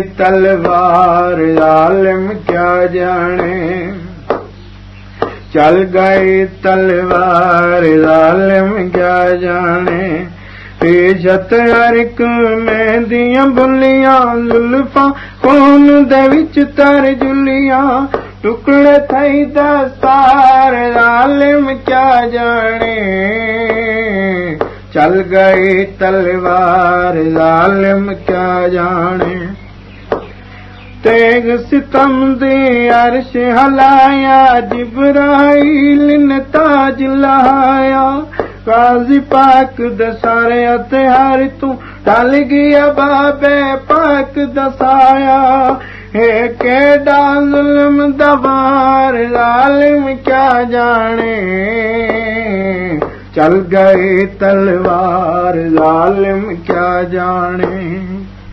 ਤਲਵਾਰ ਆਲਮ ਕਿਆ ਜਾਣੇ? ਚਲ ਗਏ ਤਲਵਾਰ ਆਲਮ ਕਿਆ ਜਾਣੇ? ਪੇਜਤ ਅਰਕ ਮਹਿੰਦੀਆਂ ਬੁੱਲੀਆਂ ਜ਼ੁਲਫਾਂ ਕੋਨ ਦੇ ਵਿੱਚ ਤਰ ਜੁਲੀਆਂ। ਟੁਕੜੇ ਦਾ ਦਸਤਾਰ ਆਲਮ ਕਿਆ ਜਾਣੇ? ਚਲ ਗਏ ਤਲਵਾਰ ਆਲਮ ਕਿਆ ਜਾਣੇ? सितमे अरस हलाया जीवराई न ताज लाया काज़ पाक दसारे अथे पाक दसाया के दालम दवार लालम क्याणे चल गए तलवार लालम क्याणे